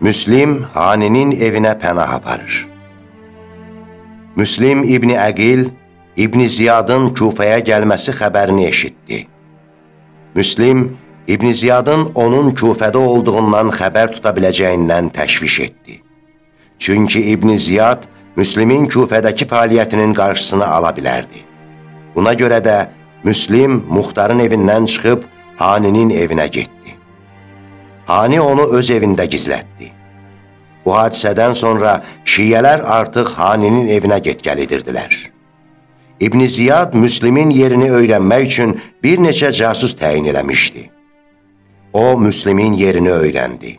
Müslim Haninin evinə pənah aparır. Müslim İbni Əqil, İbni Ziyadın Kufəyə gəlməsi xəbərini eşitdi. Müslim İbni Ziyadın onun Kufədə olduğundan xəbər tuta biləcəyindən təşviş etdi. Çünki İbni Ziyad Müslimin Kufədəki fəaliyyətinin qarşısını ala bilərdi. Buna görə də Müslim Muxtarın evindən çıxıb Haninin evinə getdi. Hani onu öz evində gizlətdi. Bu hadisədən sonra şiyələr artıq Haninin evinə get-gəl edirdilər. İbn Ziyad Müslimin yerini öyrənmək üçün bir neçə casus təyin eləmişdi. O, Müslimin yerini öyrəndi.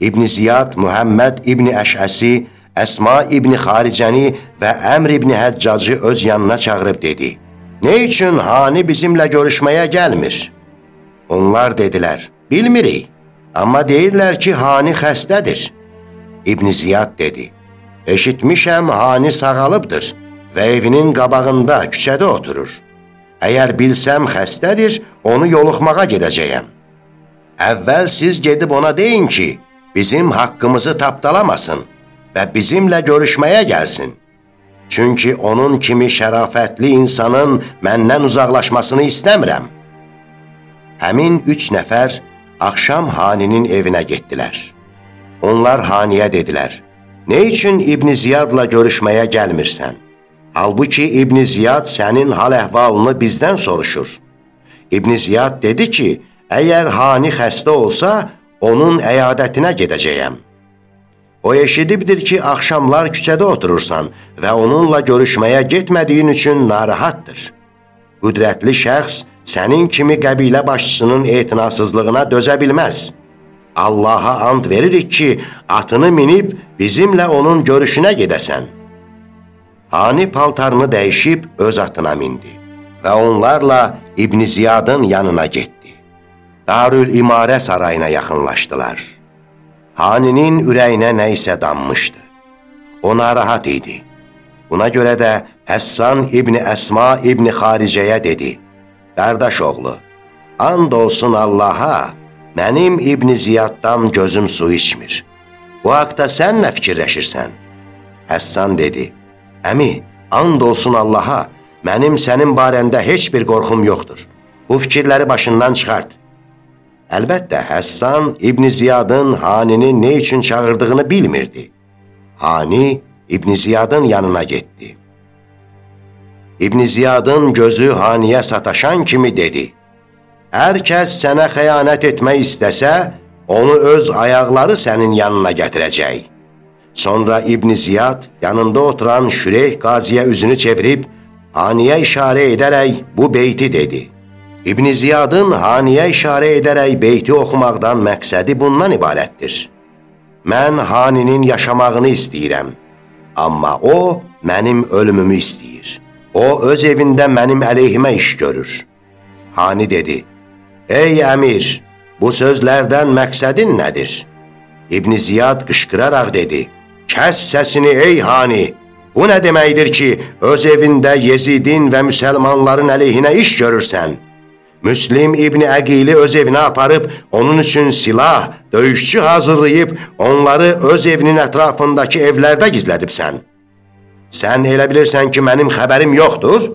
İbn Ziyad Muhammed İbn Əşəsi, Əsma İbn Xaricəni və Əmr İbn Həccacı öz yanına çağırıb dedi, Nə üçün Hani bizimlə görüşməyə gəlmir? Onlar dedilər, bilmirik. Amma deyirlər ki, Hani xəstədir. İbn Ziyad dedi, eşitmişəm Hani sağalıbdır və evinin qabağında, küçədə oturur. Əgər bilsəm xəstədir, onu yoluxmağa gedəcəyəm. Əvvəl siz gedib ona deyin ki, bizim haqqımızı tapdalamasın və bizimlə görüşməyə gəlsin. Çünki onun kimi şərafətli insanın məndən uzaqlaşmasını istəmirəm. Həmin üç nəfər axşam Haninin evinə getdilər. Onlar Haniyə dedilər, Nə üçün İbn Ziyadla görüşməyə gəlmirsən? Halbuki İbn Ziyad sənin hal-əhvalını bizdən soruşur. İbn Ziyad dedi ki, əgər Hani xəstə olsa, onun əyadətinə gedəcəyəm. O eşidibdir ki, axşamlar küçədə oturursan və onunla görüşməyə getmədiyin üçün narahatdır. Qüdrətli şəxs sənin kimi qəbilə başçısının etinasızlığına dözə bilməz. Allaha ant veririk ki, atını minib bizimlə onun görüşünə gedəsən. Hani paltarını dəyişib öz atına mindi və onlarla İbn Ziyadın yanına getdi. Darül İmarə sarayına yaxınlaşdılar. Haninin ürəyinə nə isə dammışdı. O narahat idi. Buna görə də Həssan İbni Əsma İbni Xaricəyə dedi, Qardaş oğlu, and olsun Allaha, mənim İbn Ziyaddan gözüm su içmir. Bu haqda sən nə fikirləşirsən? Həssan dedi, Əmi, and olsun Allaha, mənim sənin barəndə heç bir qorxum yoxdur. Bu fikirləri başından çıxart. Əlbəttə, Həssan İbn Ziyadın Hanini nə üçün çağırdığını bilmirdi. Hani İbn Ziyadın yanına getdi. İbn Ziyadın gözü Haniyə sataşan kimi dedi, Hər kəs sənə xəyanət etmək istəsə, onu öz ayaqları sənin yanına gətirəcək. Sonra İbn Ziyad yanında oturan Şüreyh qaziyə üzünü çevirib, Haniyə işarə edərək bu beyti dedi. İbn Ziyadın Haniyə işarə edərək beyti oxumaqdan məqsədi bundan ibarətdir. Mən Haninin yaşamağını istəyirəm, amma o mənim ölümümü istəyir. O öz evində mənim əleyhimə iş görür. Hani dedi, Ey əmir, bu sözlərdən məqsədin nədir? İbn Ziyad qışqıraraq dedi, Kəs səsini ey hani, bu nə deməkdir ki, öz evində Yezidin və müsəlmanların əleyhinə iş görürsən? Müslim İbni Əqili öz evinə aparıb, onun üçün silah, döyüşçü hazırlayıb, onları öz evinin ətrafındakı evlərdə gizlədibsən. Sən elə bilirsən ki, mənim xəbərim yoxdur?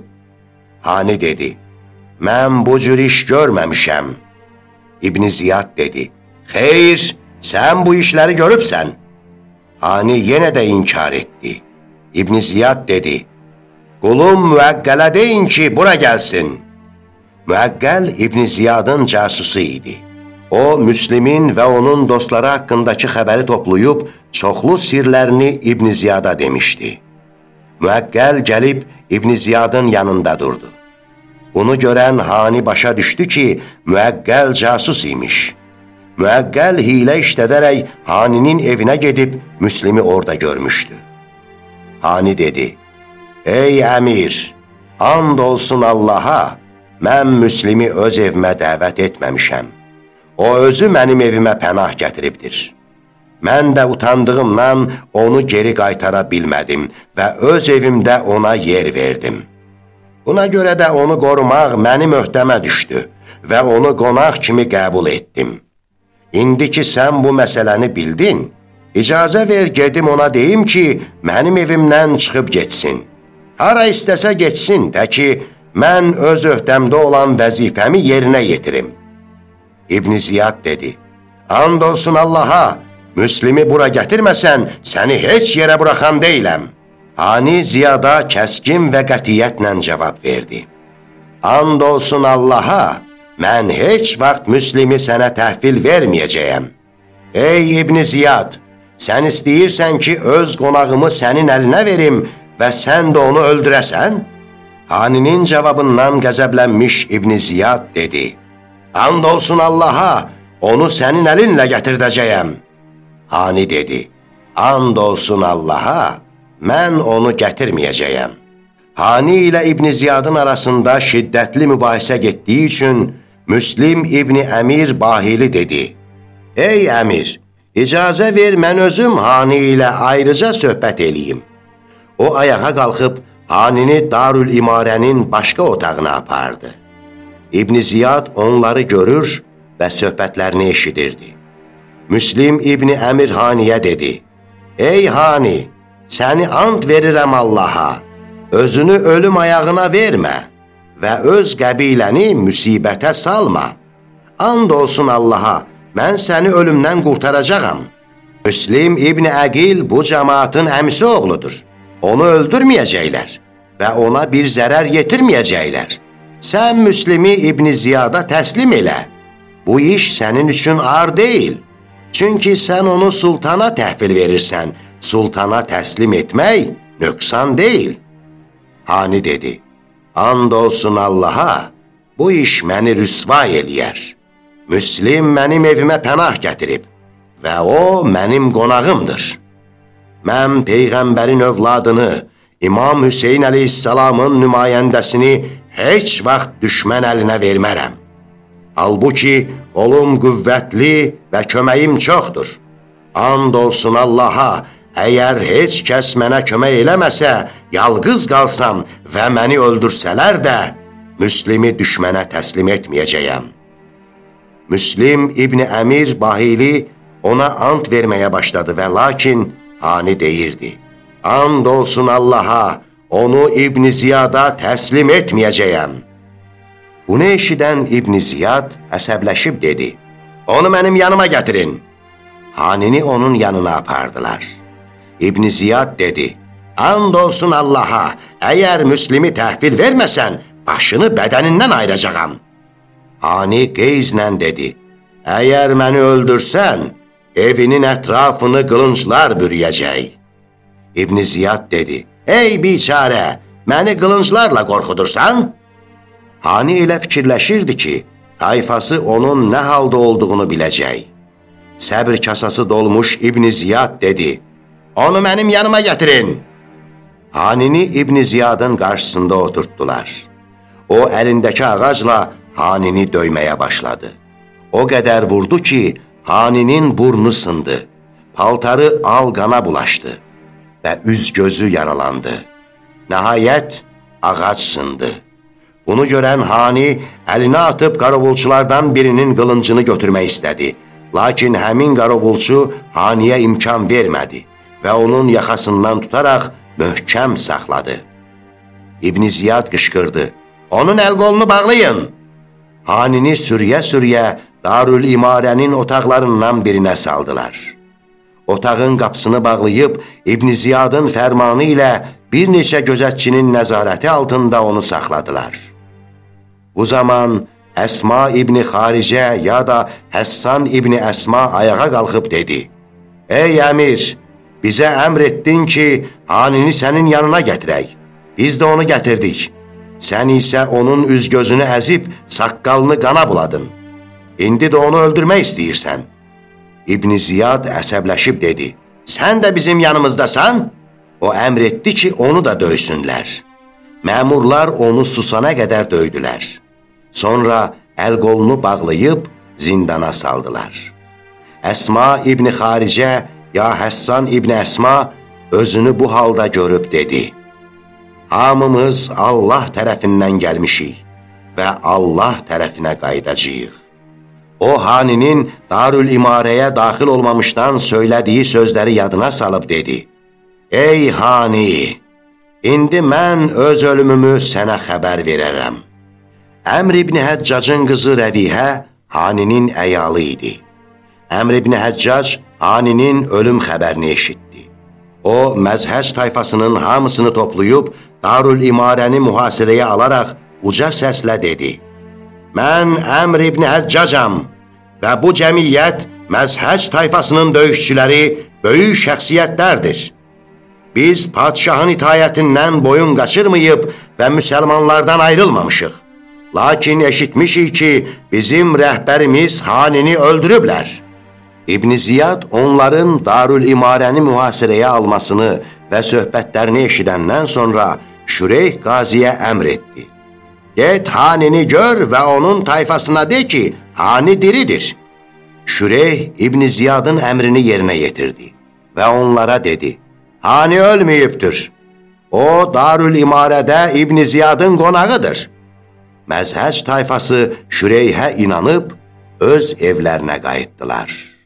Hani dedi, mən bu cür iş görməmişəm. İbn Ziyad dedi, xeyr, sən bu işləri görübsən. Hani yenə də inkar etdi. İbn Ziyad dedi, qulum müəqqələ deyin ki, bura gəlsin. Müəqqəl İbn Ziyadın casusu idi. O, Müslimin və onun dostları haqqındakı xəbəri toplayıb, çoxlu sirlərini İbn Ziyada demişdi. Müəqqəl gəlib İbn Ziyadın yanında durdu. Bunu görən Hani başa düşdü ki, müəqqəl casus imiş. Müəqqəl hilə işlədərək Haninin evinə gedib Müslimi orada görmüşdü. Hani dedi, Ey əmir, and olsun Allaha, mən Müslimi öz evimə dəvət etməmişəm. O özü mənim evimə pənah gətiribdir. Mən də utandığımdan onu geri qaytara bilmədim və öz evimdə ona yer verdim.'' Buna görə də onu qorumaq mənim öhdəmə düşdü və onu qonaq kimi qəbul etdim. İndi ki, sən bu məsələni bildin, icazə ver gedim ona deyim ki, mənim evimdən çıxıb getsin. Hara istəsə getsin, də ki, mən öz öhdəmdə olan vəzifəmi yerinə yetirim. İbn Ziyad dedi, And olsun Allaha, Müslimi bura gətirməsən, səni heç yerə buraxan deyiləm. Hani Ziyada kəskin və qətiyyətlə cavab verdi. And olsun Allaha, mən heç vaxt Müslimi sənə təhvil verməyəcəyəm. Ey İbn Ziyad, sən istəyirsən ki, öz qonağımı sənin əlinə verim və sən də onu öldürəsən? Haninin cavabından qəzəblənmiş İbn Ziyad dedi, And olsun Allaha, onu sənin əlinlə gətirdəcəyəm. Hani dedi, And olsun Allaha, mən onu gətirməyəcəyəm. Hani ilə İbn Ziyadın arasında şiddətli mübahisə getdiyi üçün Müslim İbni Əmir Bahili dedi, Ey əmir, icazə ver mən özüm Hani ilə ayrıca söhbət eləyim. O ayağa qalxıb Hanini Darül İmarənin başqa otağına apardı. İbn Ziyad onları görür və söhbətlərini eşidirdi. Müslim İbni Əmir Haniyə dedi, Ey Hani, səni ant verirəm Allaha, özünü ölüm ayağına vermə və öz qəbiləni müsibətə salma. And olsun Allaha, mən səni ölümdən qurtaracağam. Müslim İbni Əqil bu cəmaatın əmisi oğludur. Onu öldürməyəcəklər və ona bir zərər yetirməyəcəklər. Sən Müslimi İbni Ziyada təslim elə. Bu iş sənin üçün ar deyil. Çünki sən onu sultana təhvil verirsən. Sultana təslim etmək nöqsan deyil. Hani dedi, And olsun Allaha, bu iş məni rüsvay eləyər. Müslim mənim evimə pənah gətirib və o mənim qonağımdır. Mən Peyğəmbərin övladını, İmam Hüseyin əleyhissalamın nümayəndəsini heç vaxt düşmən əlinə vermərəm. Halbuki, qolum qüvvətli və köməyim çoxdur. And olsun Allaha, əgər heç kəs mənə kömək eləməsə, yalqız qalsam və məni öldürsələr də, Müslimi düşmənə təslim etməyəcəyəm. Müslim İbni Əmir Bahili ona ant verməyə başladı və lakin hani deyirdi. And olsun Allaha, onu İbn Ziyada təslim etməyəcəyəm. Bunu eşidən İbn Ziyad əsəbləşib dedi, onu mənim yanıma gətirin. Hanini onun yanına apardılar. İbn Ziyad dedi, and olsun Allaha, əgər Müslimi təhvil verməsən, başını bədənindən ayıracağam. Hani qeyzlə dedi, əgər məni öldürsən, evinin ətrafını qılınclar bürüyəcək. İbn Ziyad dedi, Ey biçarə, məni qılınclarla qorxudursan? Hani elə fikirləşirdi ki, tayfası onun nə halda olduğunu biləcək. Səbr kasası dolmuş İbn Ziyad dedi, onu mənim yanıma gətirin. Hanini İbn Ziyadın qarşısında oturtdular. O əlindəki ağacla Hanini döyməyə başladı. O qədər vurdu ki, Haninin burnu sındı, paltarı al qana bulaşdı və üz-gözü yaralandı. Nəhayət, ağac sındı. Bunu görən Hani əlinə atıb qarovulçulardan birinin qılıncını götürmək istədi. Lakin həmin qarovulçu Haniyə imkan vermədi və onun yaxasından tutaraq möhkəm saxladı. İbn Ziyad qışqırdı, onun əl-qolunu bağlayın. Hanini süryə-süryə Darül İmarənin otaqlarından birinə saldılar otağın qapısını bağlayıb İbn Ziyadın fərmanı ilə bir neçə gözətçinin nəzarəti altında onu saxladılar. Bu zaman Əsma İbni Xaricə ya da Həssan İbni Əsma ayağa qalxıb dedi, Ey əmir, bizə əmr etdin ki, hanini sənin yanına gətirək. Biz də onu gətirdik. Sən isə onun üz-gözünü əzib, saqqalını qana buladın. İndi də onu öldürmək istəyirsən.'' İbn Ziyad əsəbləşib dedi, sən də bizim yanımızdasan? O əmr etdi ki, onu da döysünlər. Məmurlar onu susana qədər döydülər. Sonra əl-qolunu bağlayıb zindana saldılar. Əsma İbni Xaricə ya Həssan İbni Əsma özünü bu halda görüb dedi, Hamımız Allah tərəfindən gəlmişik və Allah tərəfinə qaydacıyıq. O Haninin Darül İmarəyə daxil olmamışdan söylədiyi sözləri yadına salıb dedi. Ey Hani! İndi mən öz ölümümü sənə xəbər verərəm. Əmr ibn Həccacın qızı Rəvihə Haninin əyalı idi. Əmr ibn Həccac Haninin ölüm xəbərini eşitdi. O, məzhəc tayfasının hamısını toplayıb Darül İmarəni mühasirəyə alaraq uca səslə dedi. Mən Əmr ibn Həccacam və bu cəmiyyət məzhəc tayfasının döyüşçüləri böyük şəxsiyyətlərdir. Biz padşahın itayətindən boyun qaçırmayıb və müsəlmanlardan ayrılmamışıq. Lakin eşitmişik ki, bizim rəhbərimiz Hanini öldürüblər. İbn Ziyad onların Darül İmarəni mühasirəyə almasını və söhbətlərini eşidəndən sonra Şüreyh qaziyə əmr etdi. Get Hanini gör və onun tayfasına de ki, Hani diridir. Şüreyh İbn Ziyadın əmrini yerinə yetirdi və onlara dedi, Hani ölməyibdir. O, Darül İmarədə İbn Ziyadın qonağıdır. Məzhəc tayfası Şüreyhə inanıb öz evlərinə qayıtdılar.